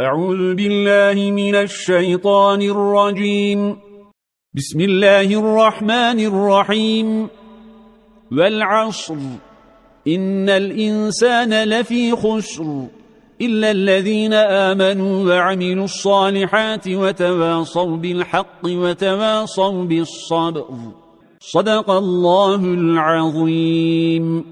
أعوذ بالله من الشيطان الرجيم. بسم الله الرحمن الرحيم. والعصر. إن الإنسان لفي خسر. إلا الذين آمنوا وعملوا الصالحات وتواصوا بالحق وتواصوا بالصبر. صدق الله العظيم.